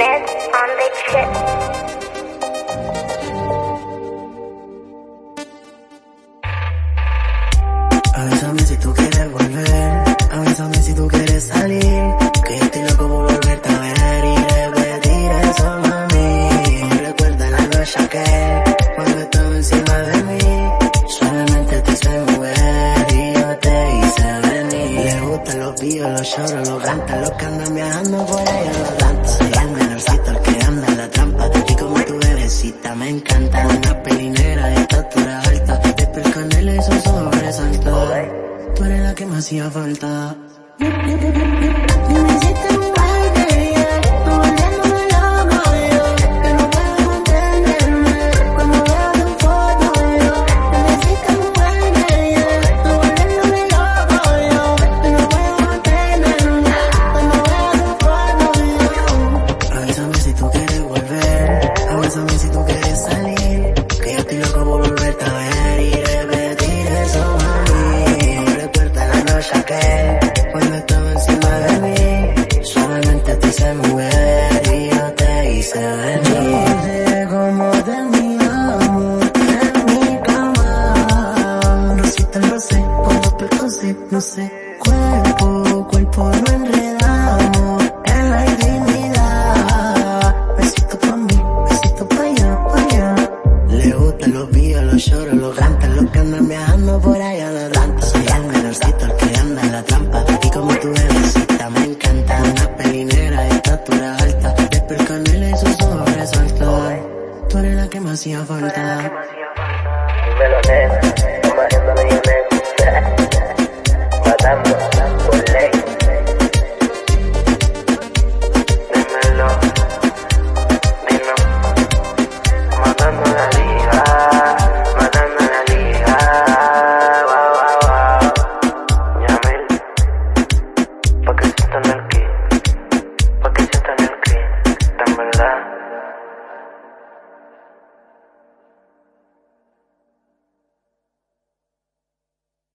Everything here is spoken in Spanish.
Net on the chip. Avísame si tú quieres volver, avísame si tú quieres salir, que estoy loco por volverte a ver y repetir eso, mami. Recuerda la noche que gustan los vídeos, los cantan, los que andan viajando por ahí a los tantos. Soy el menorcito, el que anda en la trampa, y como tu bebecita me encanta, una pelinera de estatura alta, de piel canela y sus sobresaltos. Tú eres la que me hacía falta. Avísame si tú quieres salir, que yo estoy loco por volverte a ver y repetir eso, mami. Recuerda la noche que cuando estaba encima de mí, suavemente te hice mover y yo te hice venir. No sé cómo de mi amor en mi cama, rosita lo sé, cuando percocé, no sé, cuerpo, cuerpo no enredamos vídeos, los lloros, los que andan viajando por allá a la. Soy el menorcito, el que anda en la trampa. Y como tu bebecita me encanta, una pelinera de estatura alta. De piel canela y sus sobresaltos. Tú eres la que me hacía falta. Dímelo, nena.